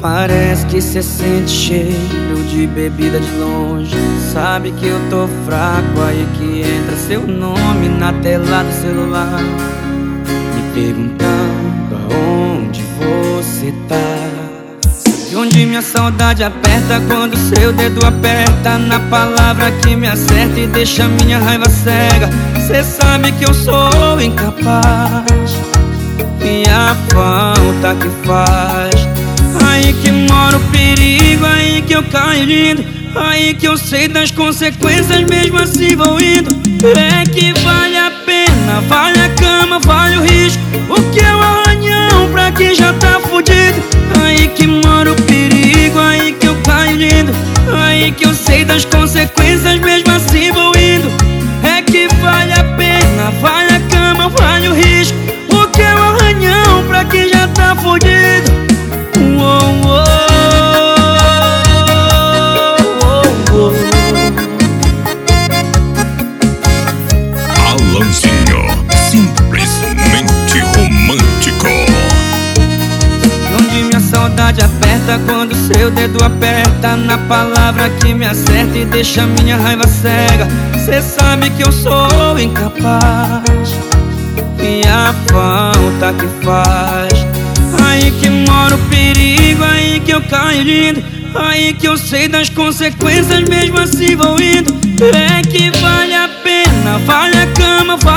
Parece que cê sente cheiro de bebida de longe. Sabe que eu tô fraco, aí que entra seu nome na tela do celular. Me perguntando aonde você tá. Sabe onde minha saudade aperta quando seu dedo aperta Na palavra que me acerta e deixa minha raiva cega. Cê sabe que eu sou incapaz. E a falta que faz Aí que mora o perigo, aí que eu caio lindo. Aí que eu sei das consequências, mesmo assim vou indo. É que vale a pena, vale a cama, vale saudade aperta quando seu dedo aperta Na palavra que me acerta e deixa minha raiva cega. Cê sabe que eu sou incapaz. E a falta que faz. Aí que mora o perigo, aí que eu caio lindo. Aí que eu sei das consequências, mesmo assim vou indo. É que vale a pena, vale a cama, vale